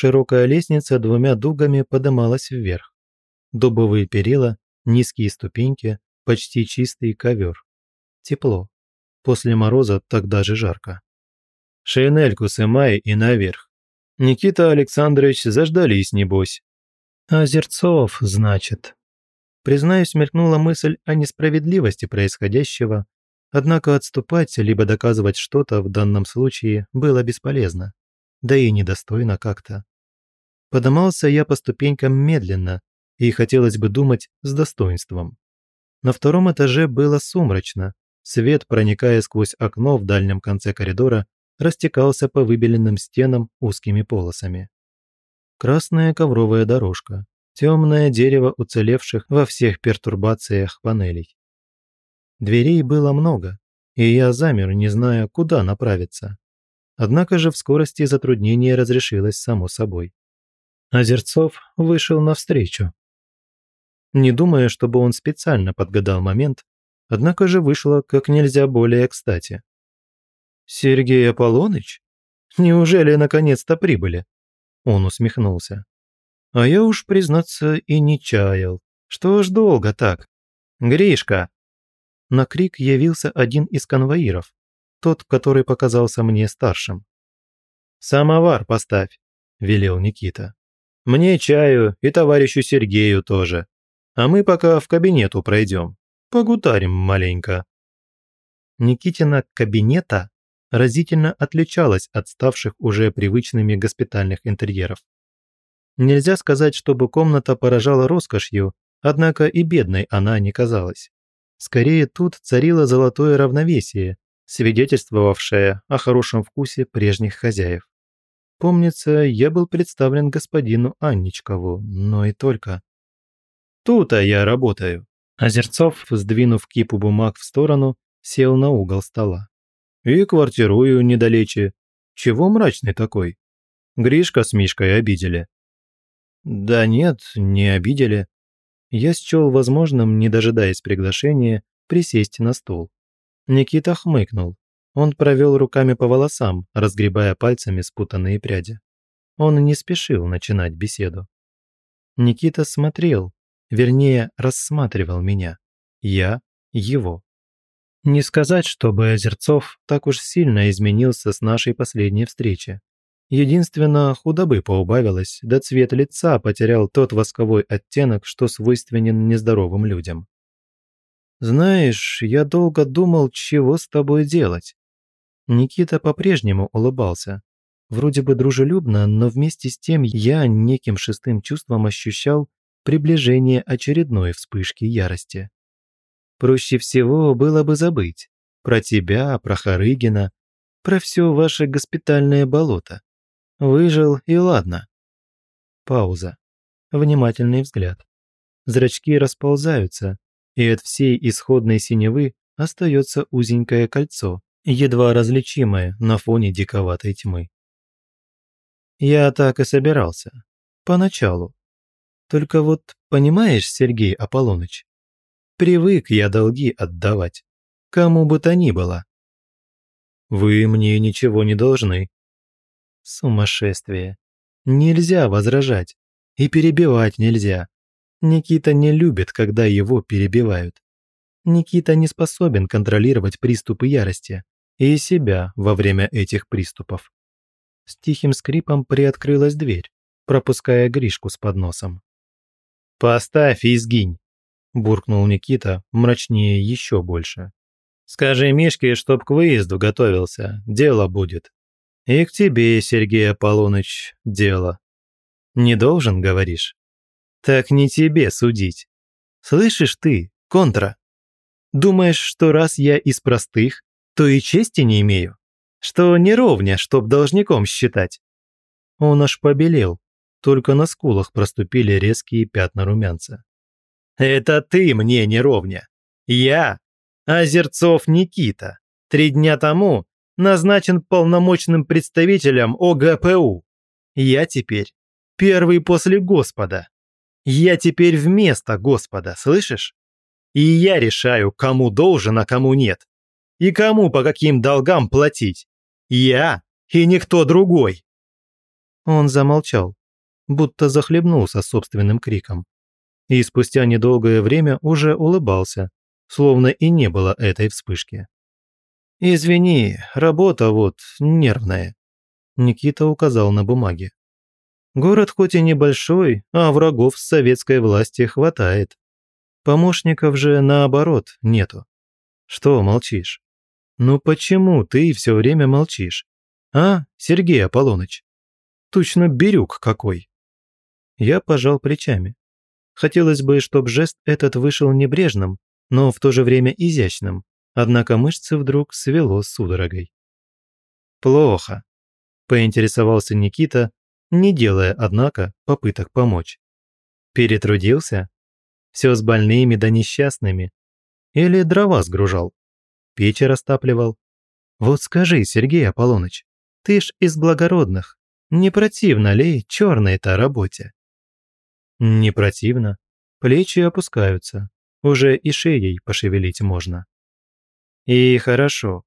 Широкая лестница двумя дугами подымалась вверх. Дубовые перила, низкие ступеньки, почти чистый ковер. Тепло. После мороза тогда же жарко. Шинельку сымай и наверх. Никита Александрович заждались, небось. Озерцов, значит. Признаюсь, мелькнула мысль о несправедливости происходящего, однако отступать либо доказывать что-то в данном случае было бесполезно да и недостойно как-то. Подымался я по ступенькам медленно, и хотелось бы думать с достоинством. На втором этаже было сумрачно, свет, проникая сквозь окно в дальнем конце коридора, растекался по выбеленным стенам узкими полосами. Красная ковровая дорожка, темное дерево уцелевших во всех пертурбациях панелей. Дверей было много, и я замер, не зная, куда направиться. Однако же в скорости затруднение разрешилось само собой. Озерцов вышел навстречу. Не думая, чтобы он специально подгадал момент, однако же вышло как нельзя более кстати. «Сергей Аполлоныч? Неужели наконец-то прибыли?» Он усмехнулся. «А я уж, признаться, и не чаял. Что ж долго так? Гришка!» На крик явился один из конвоиров, тот, который показался мне старшим. «Самовар поставь», – велел Никита. «Мне чаю и товарищу Сергею тоже. А мы пока в кабинету пройдем. Погутарим маленько». Никитина кабинета разительно отличалась от ставших уже привычными госпитальных интерьеров. Нельзя сказать, чтобы комната поражала роскошью, однако и бедной она не казалась. Скорее, тут царило золотое равновесие, свидетельствовавшая о хорошем вкусе прежних хозяев. Помнится, я был представлен господину Анничкову, но и только. Тут я работаю. Озерцов, сдвинув кипу бумаг в сторону, сел на угол стола. И квартирую недалече. Чего мрачный такой? Гришка с Мишкой обидели. Да нет, не обидели. Я счел возможным, не дожидаясь приглашения, присесть на стол. Никита хмыкнул. Он провел руками по волосам, разгребая пальцами спутанные пряди. Он не спешил начинать беседу. Никита смотрел, вернее, рассматривал меня. Я – его. Не сказать, чтобы Озерцов так уж сильно изменился с нашей последней встречи. Единственно, худобы поубавилось, да цвет лица потерял тот восковой оттенок, что свойственен нездоровым людям. «Знаешь, я долго думал, чего с тобой делать». Никита по-прежнему улыбался. Вроде бы дружелюбно, но вместе с тем я неким шестым чувством ощущал приближение очередной вспышки ярости. Проще всего было бы забыть. Про тебя, про Харыгина, про все ваше госпитальное болото. Выжил и ладно. Пауза. Внимательный взгляд. Зрачки расползаются, и от всей исходной синевы остается узенькое кольцо, едва различимое на фоне диковатой тьмы. Я так и собирался. Поначалу. Только вот, понимаешь, Сергей Аполлоныч, привык я долги отдавать, кому бы то ни было. Вы мне ничего не должны. Сумасшествие. Нельзя возражать. И перебивать нельзя. Никита не любит, когда его перебивают. Никита не способен контролировать приступы ярости и себя во время этих приступов. С тихим скрипом приоткрылась дверь, пропуская Гришку с подносом. «Поставь и сгинь!» – буркнул Никита, мрачнее еще больше. «Скажи Мишке, чтоб к выезду готовился, дело будет. И к тебе, Сергей Аполлоныч, дело. Не должен, говоришь?» Так не тебе судить. Слышишь ты, контра? Думаешь, что раз я из простых, то и чести не имею? Что неровня, чтоб должником считать?» Он аж побелел, только на скулах проступили резкие пятна румянца. «Это ты мне неровня. Я, Озерцов Никита, три дня тому назначен полномочным представителем ОГПУ. Я теперь первый после Господа. Я теперь вместо Господа, слышишь? И я решаю, кому должен, а кому нет. И кому по каким долгам платить. Я и никто другой. Он замолчал, будто захлебнулся собственным криком. И спустя недолгое время уже улыбался, словно и не было этой вспышки. «Извини, работа вот нервная», – Никита указал на бумаге. Город хоть и небольшой, а врагов с советской власти хватает. Помощников же, наоборот, нету. Что молчишь? Ну почему ты все время молчишь? А, Сергей Аполлоныч? Точно берюк какой. Я пожал плечами. Хотелось бы, чтобы жест этот вышел небрежным, но в то же время изящным, однако мышцы вдруг свело судорогой. «Плохо», – поинтересовался Никита, не делая, однако, попыток помочь. Перетрудился? Все с больными да несчастными. Или дрова сгружал? Печи растапливал? Вот скажи, Сергей Аполлоныч, ты ж из благородных, не противно ли черной-то работе? Не противно. Плечи опускаются. Уже и шеей пошевелить можно. И хорошо.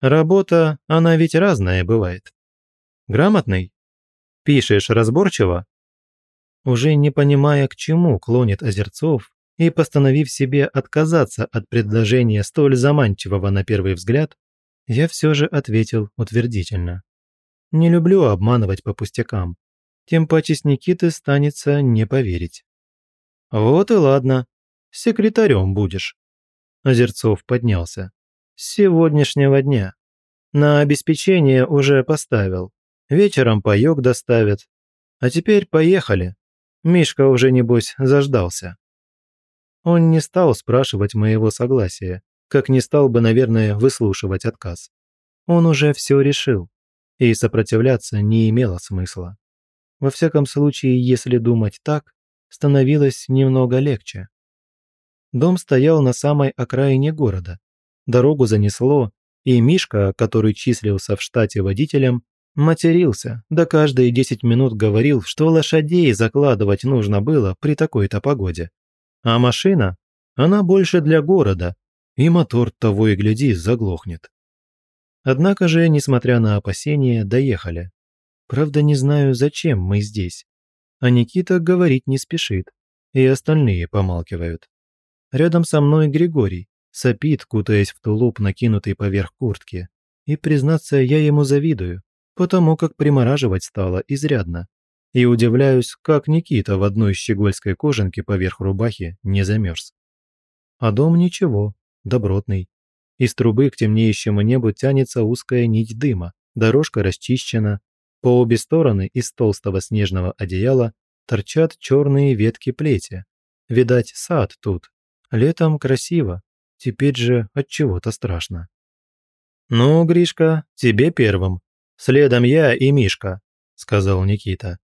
Работа, она ведь разная бывает. Грамотный Пишешь разборчиво?» Уже не понимая, к чему клонит Озерцов, и постановив себе отказаться от предложения столь заманчивого на первый взгляд, я все же ответил утвердительно. Не люблю обманывать по пустякам. Тем паче с Никиты станется не поверить. «Вот и ладно. Секретарем будешь». Озерцов поднялся. «С сегодняшнего дня. На обеспечение уже поставил вечером паёк доставят. А теперь поехали. Мишка уже, небось, заждался. Он не стал спрашивать моего согласия, как не стал бы, наверное, выслушивать отказ. Он уже всё решил, и сопротивляться не имело смысла. Во всяком случае, если думать так, становилось немного легче. Дом стоял на самой окраине города. Дорогу занесло, и Мишка, который числился в штате водителем, Матерился, да каждые 10 минут говорил, что лошадей закладывать нужно было при такой-то погоде. А машина, она больше для города, и мотор того и гляди заглохнет. Однако же, несмотря на опасения, доехали. Правда, не знаю, зачем мы здесь. А Никита говорить не спешит, и остальные помалкивают. Рядом со мной Григорий, сопит, кутаясь в тулуп, накинутый поверх куртки. И, признаться, я ему завидую потому как примораживать стало изрядно. И удивляюсь, как Никита в одной щегольской кожанке поверх рубахи не замерз. А дом ничего, добротный. Из трубы к темнеющему небу тянется узкая нить дыма, дорожка расчищена. По обе стороны из толстого снежного одеяла торчат черные ветки плети. Видать, сад тут. Летом красиво, теперь же от чего-то страшно. «Ну, Гришка, тебе первым», Следом я и Мишка», – сказал Никита.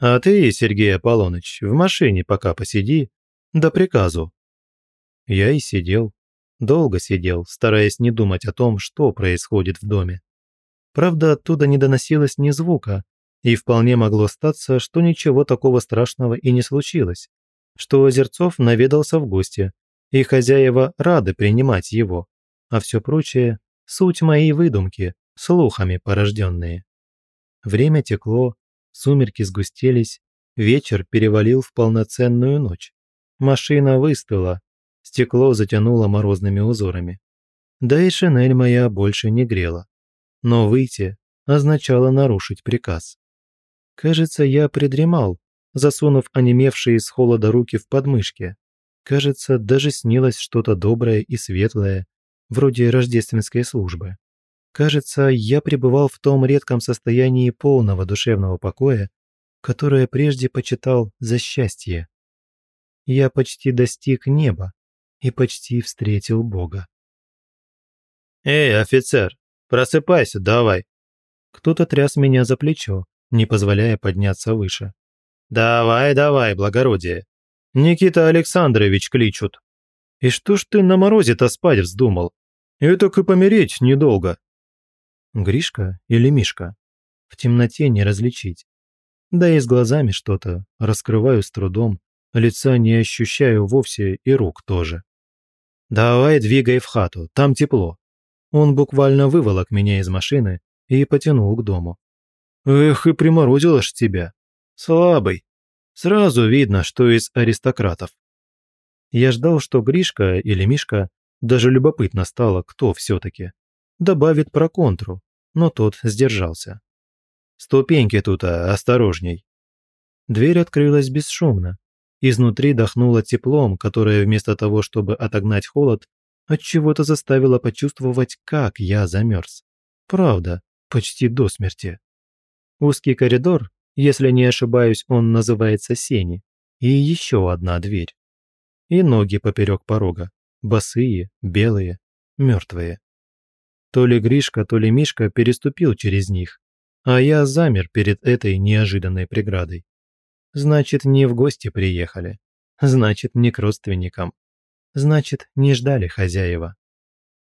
«А ты, Сергей Аполлоныч, в машине пока посиди, до приказу». Я и сидел. Долго сидел, стараясь не думать о том, что происходит в доме. Правда, оттуда не доносилось ни звука, и вполне могло статься, что ничего такого страшного и не случилось, что Озерцов наведался в гости, и хозяева рады принимать его, а все прочее – суть моей выдумки, слухами порожденные. Время текло, сумерки сгустились, вечер перевалил в полноценную ночь. Машина выстыла, стекло затянуло морозными узорами. Да и шинель моя больше не грела. Но выйти означало нарушить приказ. Кажется, я придремал, засунув онемевшие с холода руки в подмышки. Кажется, даже снилось что-то доброе и светлое, вроде рождественской службы. Кажется, я пребывал в том редком состоянии полного душевного покоя, которое прежде почитал за счастье. Я почти достиг неба и почти встретил Бога. «Эй, офицер, просыпайся давай!» Кто-то тряс меня за плечо, не позволяя подняться выше. «Давай, давай, благородие! Никита Александрович кличут! И что ж ты на морозе-то спать вздумал? И так и помереть недолго!» Гришка или Мишка? В темноте не различить. Да и с глазами что-то, раскрываю с трудом, лица не ощущаю вовсе и рук тоже. «Давай двигай в хату, там тепло». Он буквально выволок меня из машины и потянул к дому. «Эх, и приморозило ж тебя. Слабый. Сразу видно, что из аристократов». Я ждал, что Гришка или Мишка, даже любопытно стало, кто все таки добавит про контру, но тот сдержался. «Ступеньки тут, а, осторожней!» Дверь открылась бесшумно. Изнутри дохнуло теплом, которое вместо того, чтобы отогнать холод, отчего-то заставило почувствовать, как я замерз. Правда, почти до смерти. Узкий коридор, если не ошибаюсь, он называется сени, и еще одна дверь. И ноги поперек порога, босые, белые, мертвые. То ли Гришка, то ли Мишка переступил через них, а я замер перед этой неожиданной преградой. Значит, не в гости приехали. Значит, не к родственникам. Значит, не ждали хозяева.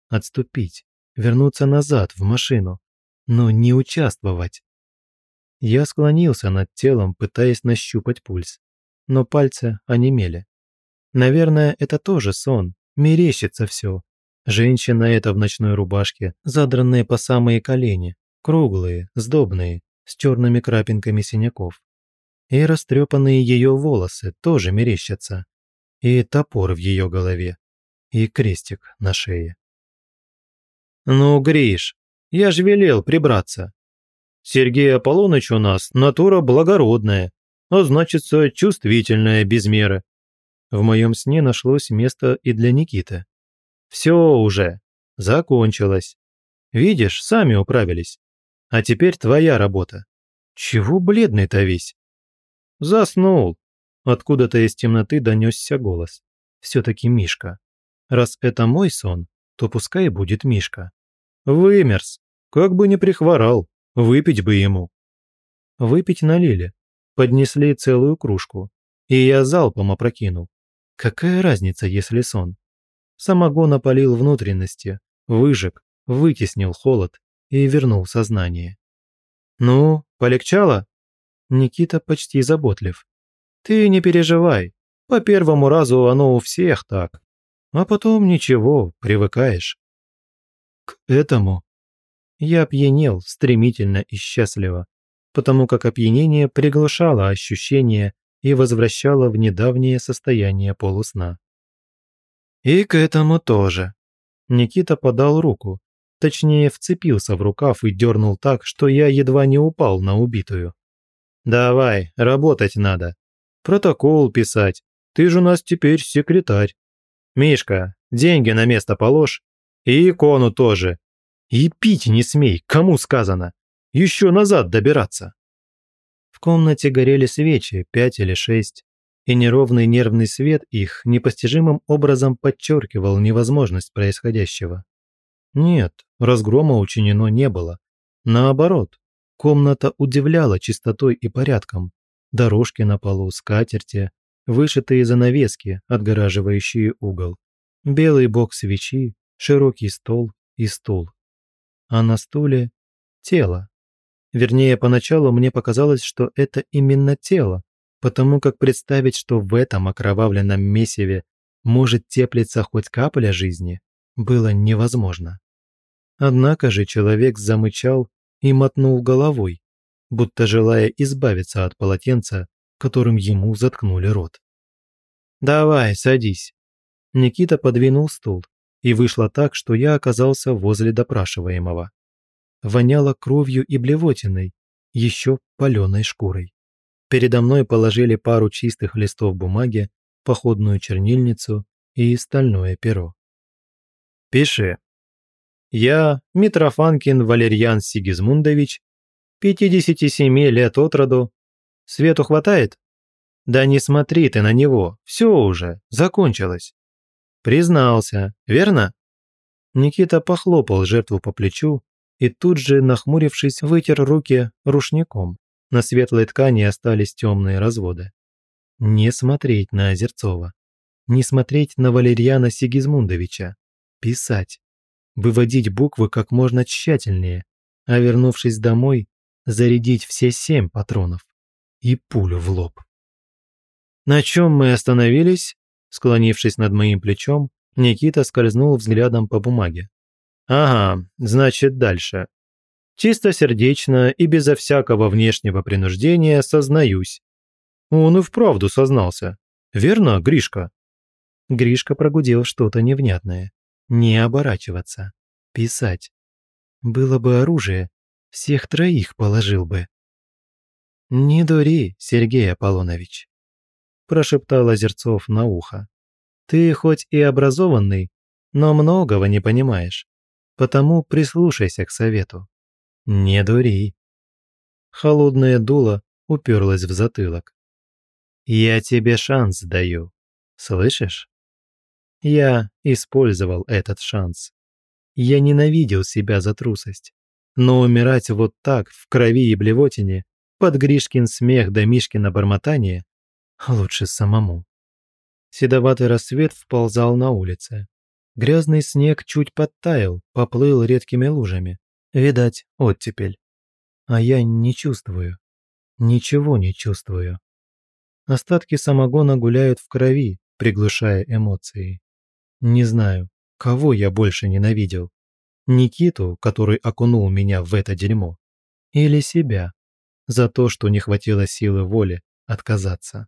Отступить, вернуться назад, в машину, но не участвовать. Я склонился над телом, пытаясь нащупать пульс, но пальцы онемели. Наверное, это тоже сон, мерещится все, Женщина эта в ночной рубашке, задранные по самые колени, круглые, сдобные, с черными крапинками синяков. И растрепанные ее волосы тоже мерещатся. И топор в ее голове. И крестик на шее. «Ну, Гриш, я ж велел прибраться. Сергей Аполлоныч у нас натура благородная, а значится чувствительная без меры. В моем сне нашлось место и для Никиты. Все уже. Закончилось. Видишь, сами управились. А теперь твоя работа. Чего бледный-то весь? Заснул. Откуда-то из темноты донесся голос. Все-таки Мишка. Раз это мой сон, то пускай будет Мишка. Вымерз. Как бы не прихворал. Выпить бы ему. Выпить налили. Поднесли целую кружку. И я залпом опрокинул. Какая разница, если сон? Самогон опалил внутренности, выжег, вытеснил холод и вернул сознание. «Ну, полегчало?» Никита почти заботлив. «Ты не переживай. По первому разу оно у всех так. А потом ничего, привыкаешь». «К этому?» Я опьянел стремительно и счастливо, потому как опьянение приглушало ощущение и возвращало в недавнее состояние полусна. «И к этому тоже». Никита подал руку, точнее вцепился в рукав и дернул так, что я едва не упал на убитую. «Давай, работать надо. Протокол писать. Ты же у нас теперь секретарь. Мишка, деньги на место положь. И икону тоже. И пить не смей, кому сказано. Еще назад добираться». В комнате горели свечи, пять или шесть и неровный нервный свет их непостижимым образом подчеркивал невозможность происходящего. Нет, разгрома учинено не было. Наоборот, комната удивляла чистотой и порядком. Дорожки на полу, скатерти, вышитые занавески, отгораживающие угол, белый бок свечи, широкий стол и стул. А на стуле – тело. Вернее, поначалу мне показалось, что это именно тело, потому как представить, что в этом окровавленном месиве может теплиться хоть капля жизни, было невозможно. Однако же человек замычал и мотнул головой, будто желая избавиться от полотенца, которым ему заткнули рот. «Давай, садись». Никита подвинул стул, и вышло так, что я оказался возле допрашиваемого. Воняло кровью и блевотиной, еще паленой шкурой. Передо мной положили пару чистых листов бумаги, походную чернильницу и стальное перо. «Пиши. Я, Митрофанкин Валерьян Сигизмундович, 57 лет от роду. Свету хватает? Да не смотри ты на него, все уже, закончилось. Признался, верно?» Никита похлопал жертву по плечу и тут же, нахмурившись, вытер руки рушником. На светлой ткани остались темные разводы. Не смотреть на Озерцова. Не смотреть на Валерьяна Сигизмундовича. Писать. Выводить буквы как можно тщательнее, а вернувшись домой, зарядить все семь патронов и пулю в лоб. На чем мы остановились? Склонившись над моим плечом, Никита скользнул взглядом по бумаге. «Ага, значит, дальше. Чисто сердечно и безо всякого внешнего принуждения сознаюсь. Он и вправду сознался. Верно, Гришка? Гришка прогудел что-то невнятное. Не оборачиваться. Писать. Было бы оружие, всех троих положил бы. «Не дури, Сергей Аполлонович», – прошептал Озерцов на ухо. «Ты хоть и образованный, но многого не понимаешь, потому прислушайся к совету. Не дури. Холодное дуло уперлось в затылок. Я тебе шанс даю. Слышишь? Я использовал этот шанс. Я ненавидел себя за трусость. Но умирать вот так, в крови и блевотине, под Гришкин смех да Мишкино бормотание, лучше самому. Седоватый рассвет вползал на улице. Грязный снег чуть подтаял, поплыл редкими лужами. Видать, оттепель. А я не чувствую. Ничего не чувствую. Остатки самогона гуляют в крови, приглушая эмоции. Не знаю, кого я больше ненавидел. Никиту, который окунул меня в это дерьмо. Или себя. За то, что не хватило силы воли отказаться.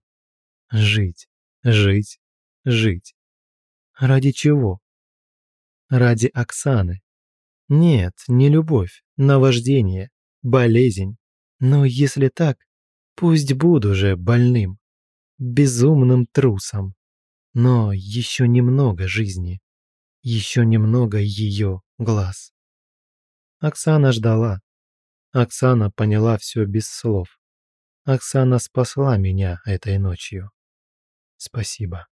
Жить, жить, жить. Ради чего? Ради Оксаны. Нет, не любовь, наваждение, болезнь. Но если так, пусть буду же больным, безумным трусом. Но еще немного жизни, еще немного ее глаз. Оксана ждала. Оксана поняла все без слов. Оксана спасла меня этой ночью. Спасибо.